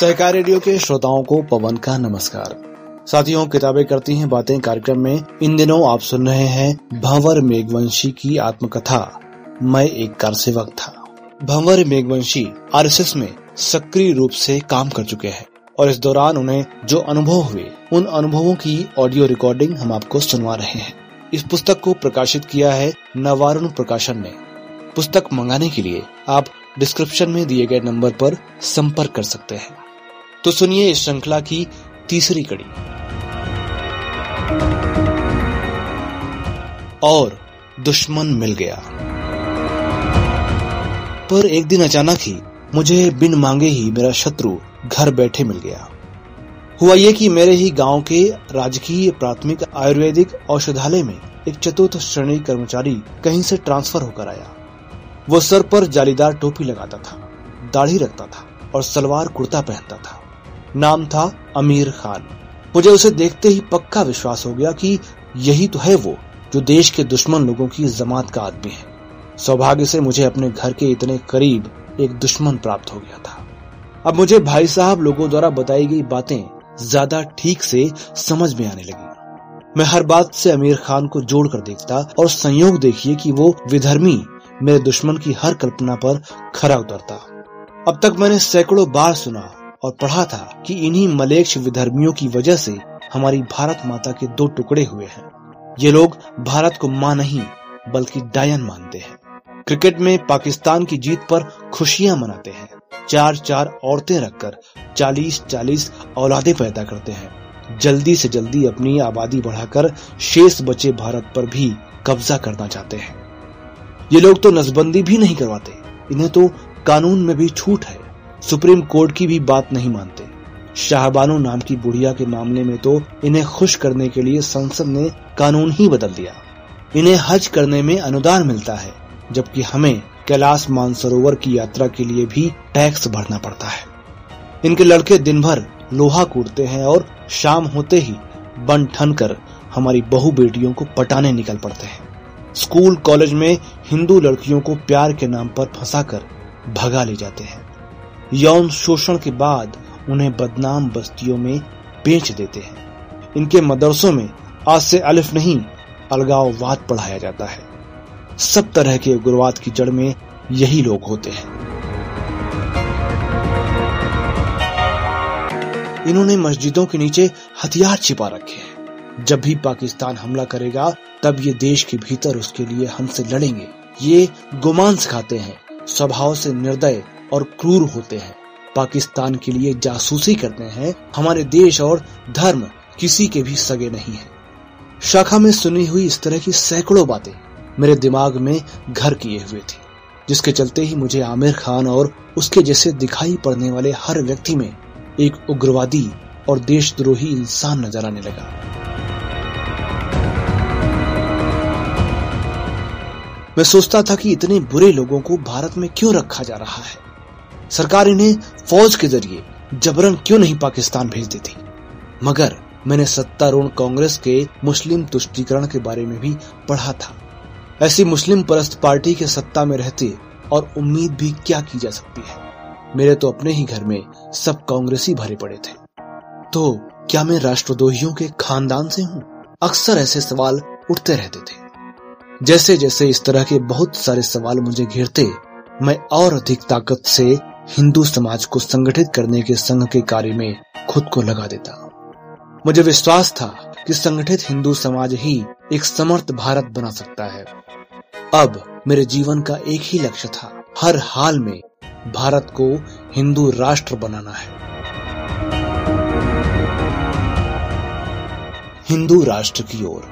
सहकार radio के श्रोताओं को पवन का नमस्कार। साथियों, किताबें करती हैं बातें कार्यक्रम में। इन दिनों आप सुन रहे हैं भंवर मेघवंशी की आत्मकथा। मैं एक कार सेवक था। भंवर मेघवंशी आरएसएस में सक्रिय रूप से काम कर चुके हैं और इस दौरान उन्हें जो अनुभव हुए, उन अनुभवों की ऑडियो रिकॉर्डिंग हम आपको सुनवा रहे हैं। इस पुस्तक को प्रकाशित किया है नवारुण प्रकाशन ने। पुस्तक मंगाने के लिए आप डिस्क्रिप्शन में दिए गए नंबर पर संपर्क कर सकते हैं। तो सुनिए इस श्रृंखला की तीसरी कड़ी। और दुश्मन मिल गया। पर एक दिन अचानक ही मुझे बिन मांगे ही मेरा शत्रु घर बैठे मिल गया। हुआ ये कि मेरे ही गाँव के राजकीय प्राथमिक आयुर्वेदिक औषधालय में एक चतुर्थ श्रेणी कर्मचारी कहीं से ट्रांसफ़र होकर आया। वो सर पर जालीदार टोपी लगाता था, दाढ़ी रखता था और सलवार कुर्ता पहनता था। नाम था अमीर खान। मुझे उसे देखते ही पक्का विश्वास हो गया कि यही तो है वो, जो देश के दुश्मन लोगों की जमात का आदमी है। सौभाग्य से मुझे अपने घर के इतने करीब एक दुश्मन प्राप्त हो गया था। अब मुझे भाई साहब लोगों द्वारा बताई गई बातें ज़्यादा ठीक से समझ में आने लगी। मैं हर बात से अमीर खान को जोड़ कर देखता और संयोग देखिए कि वो विधर्मी मेरे दुश्मन की हर कल्पना पर खरा उतरता। अब तक मैंने सैकड़ों बार सुना और पढ़ा था कि इन्हीं मलेक्ष विधर्मियों की वजह से हमारी भारत माता के दो टुकड़े हुए हैं। ये लोग भारत को माँ नहीं, बल्कि डायन मानते हैं। क्रिकेट में पाकिस्तान की जीत पर खुशियाँ मनाते हैं। चार चार औरतें रखकर चालीस चालीस औलादे पैदा करते हैं। जल्दी से जल्दी अपनी आबादी बढ़ाकर शेष बचे भारत पर भी कब्जा करना चाहते हैं। ये लोग तो नसबंदी भी नहीं करवाते। इन्हें तो कानून में भी छूट है। सुप्रीम कोर्ट की भी बात नहीं मानते। शाहबानो नाम की बुढ़िया के मामले में तो इन्हें खुश करने के लिए संसद ने कानून ही बदल दिया। इन्हें हज करने में अनुदान मिलता है, जबकि हमें कैलाश मानसरोवर की यात्रा के लिए भी टैक्स भरना पड़ता है। इनके लड़के दिन भर लोहा कूटते हैं और शाम होते ही बन ठन कर हमारी बहु बेटियों को पटाने निकल पड़ते हैं। स्कूल, कॉलेज में हिंदू लड़कियों को प्यार के नाम पर फंसाकर भगा ले जाते हैं। यौन शोषण के बाद उन्हें बदनाम बस्तियों में बेच देते हैं। इनके मदरसों में आज से अलिफ नहीं अलगाववाद पढ़ाया जाता है। सब तरह के उग्रवाद की जड़ में यही लोग होते हैं। इन्होंने मस्जिदों के नीचे हथियार छिपा रखे हैं। जब भी पाकिस्तान हमला करेगा, तब ये देश के भीतर उसके लिए हमसे लड़ेंगे। ये गुमान सिखाते हैं, स्वभाव से निर्दय और क्रूर होते हैं। पाकिस्तान के लिए जासूसी करते हैं। हमारे देश और धर्म किसी के भी सगे नहीं है। शाखा में सुनी हुई इस तरह की सैकड़ों बातें मेरे दिमाग में घर किए हुए थी, जिसके चलते ही मुझे आमिर खान और उसके जैसे दिखाई पड़ने वाले हर व्यक्ति में एक उग्रवादी और देशद्रोही इंसान नज़र आने लगा। मैं सोचता था कि इतने बुरे लोगों को भारत में क्यों रखा जा रहा है? सरकार इन्हें फौज के ज़रिए जबरन क्यों नहीं पाकिस्तान भेज देती? मगर मैंने सत्तारूढ़ कांग्रेस के मुस्लिम तुष्टीकरण के बारे में भी पढ़ा था। ऐसी मुस्लिम परस्त पार्टी के सत्ता में रहते और उम्मीद भी क्या की जा सकती है? मेरे तो अपने ही घर में सब कांग्रेसी भरे पड़े थे। तो क्या मैं राष्ट्रद्रोहियों के खानदान से हूँ? अक्सर ऐसे सवाल उठते रहते थे। जैसे जैसे इस तरह के बहुत सारे सवाल मुझे घेरते, मैं और अधिक ताकत से हिंदू समाज को संगठित करने के संघ के कार्य में खुद को लगा देता। मुझे विश्वास था कि संगठित हिंदू समाज ही एक समर्थ भारत बना सकता है। अब मेरे जीवन का एक ही लक्ष्य था, हर हाल में भारत को हिंदू राष्ट्र बनाना है। हिंदू राष्ट्र की ओर।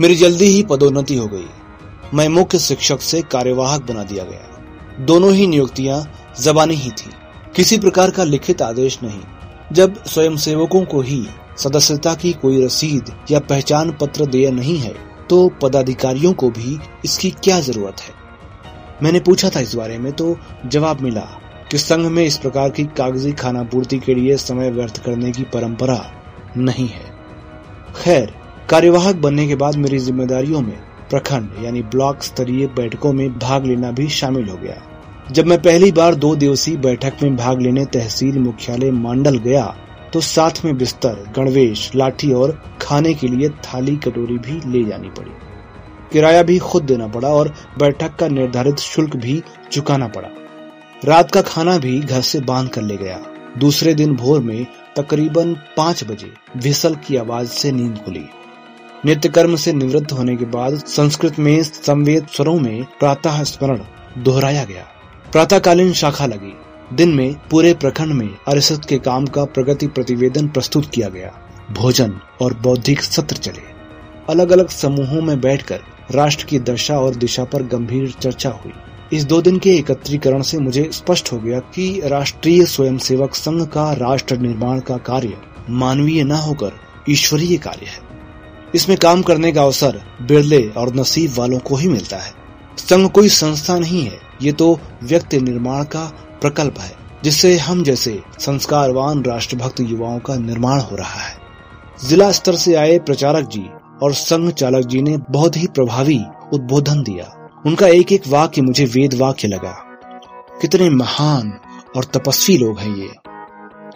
मेरी जल्दी ही पदोन्नति हो गई। मैं मुख्य शिक्षक से कार्यवाहक बना दिया गया। दोनों ही नियुक्तियाँ जबानी ही थी। किसी प्रकार का लिखित आदेश नहीं। जब स्वयं सेवकों को ही सदस्यता की कोई रसीद या पहचान पत्र दिया नहीं है तो पदाधिकारियों को भी इसकी क्या ज़रूरत है? मैंने पूछा था इस बारे में तो जवाब मिला कि संघ में इस प्रकार की कागज़ी खाना पूर्ति के लिए समय व्यर्थ करने की परंपरा नहीं है। खैर, कार्यवाहक बनने के बाद मेरी जिम्मेदारियों में प्रखंड, यानी ब्लॉक स्तरीय बैठकों में भाग लेना भी शामिल हो गया। जब मैं पहली बार दो दिवसीय बैठक में भाग लेने तहसील मुख्यालय मंडल गया तो साथ में बिस्तर, गणवेश, लाठी और खाने के लिए थाली कटोरी भी ले जानी पड़ी। किराया भी खुद देना पड़ा और बैठक का निर्धारित शुल्क भी चुकाना पड़ा। रात का खाना भी घर से बाँध कर ले गया। दूसरे दिन भोर में तकरीबन पाँच बजे विसल की आवाज़ से नींद खुली। नित्य कर्म से निवृत्त होने के बाद संस्कृत में संवेद स्वरों में प्रातः स्मरण दोहराया गया। प्रातःकालीन शाखा लगी। दिन में, पूरे प्रखंड में अरिसत के काम का प्रगति प्रतिवेदन प्रस्तुत किया गया। भोजन और बौद्धिक सत्र चले। अलग अलग समूहों में बैठकर राष्ट्र की दशा और दिशा पर गंभीर चर्चा हुई। इस दो दिन के एकत्रीकरण से मुझे स्पष्ट हो गया कि राष्ट्रीय स्वयंसेवक संघ का राष्ट्र निर्माण का कार्य मानवीय न होकर ईश्वरीय कार्य है। इसमें काम करने का अवसर बिरले और नसीब वालों को ही मिलता है। संघ कोई संस्था नहीं है ये तो व्यक्ति निर्माण का प्रकल्प है, जिससे हम जैसे संस्कारवान राष्ट्रभक्त युवाओं का निर्माण हो रहा है। जिला स्तर से आए प्रचारक जी और संघ चालक जी ने बहुत ही प्रभावी उद्बोधन दिया। उनका एक एक वाक्य मुझे वेद वाक्य लगा। कितने महान और तपस्वी लोग हैं ये,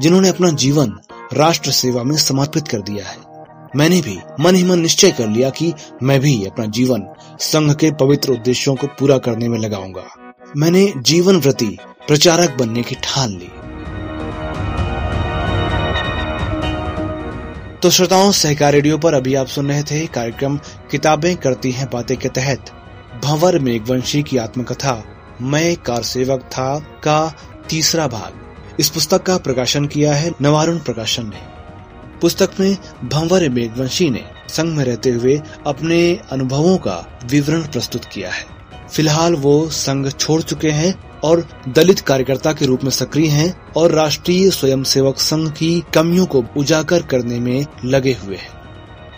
जिन्होंने अपना जीवन राष्ट्र सेवा में समर्पित कर दिया है। मैंने भी मन ही मन निश्चय कर लिया कि मैं भी अपना जीवन संघ के पवित्र उद्देश्यों को पूरा करने में लगाऊँगा। मैंने जीवन व्रति प्रचारक बनने की ठान ली। तो श्रोताओं, सहकार रेडियो पर अभी आप सुन रहे थे कार्यक्रम किताबें करती हैं बातें के तहत। भंवर मेघवंशी की आत्मकथा, मैं कार सेवक था का तीसरा भाग। इस पुस्तक का प्रकाशन किया है नवारुण प्रकाशन ने। पुस्तक में भंवर मेघवंशी ने संघ में रहते हुए अपने अनुभवों का विवरण प्रस्तुत किया है। फ़िलहाल वो संघ छोड़ चुके हैं और दलित कार्यकर्ता के रूप में सक्रिय हैं और राष्ट्रीय स्वयंसेवक संघ की कमियों को उजागर करने में लगे हुए हैं।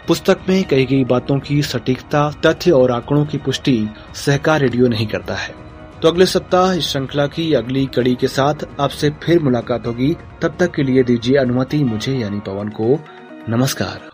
पुस्तक में कही गई बातों की सटीकता, तथ्य और आंकड़ों की पुष्टि सहकार रेडियो नहीं करता है। तो अगले सप्ताह इस श्रृंखला की अगली कड़ी के साथ आपसे फिर मुलाकात होगी। तब तक के लिए दीजिए अनुमति, मुझे यानी पवन को नमस्कार।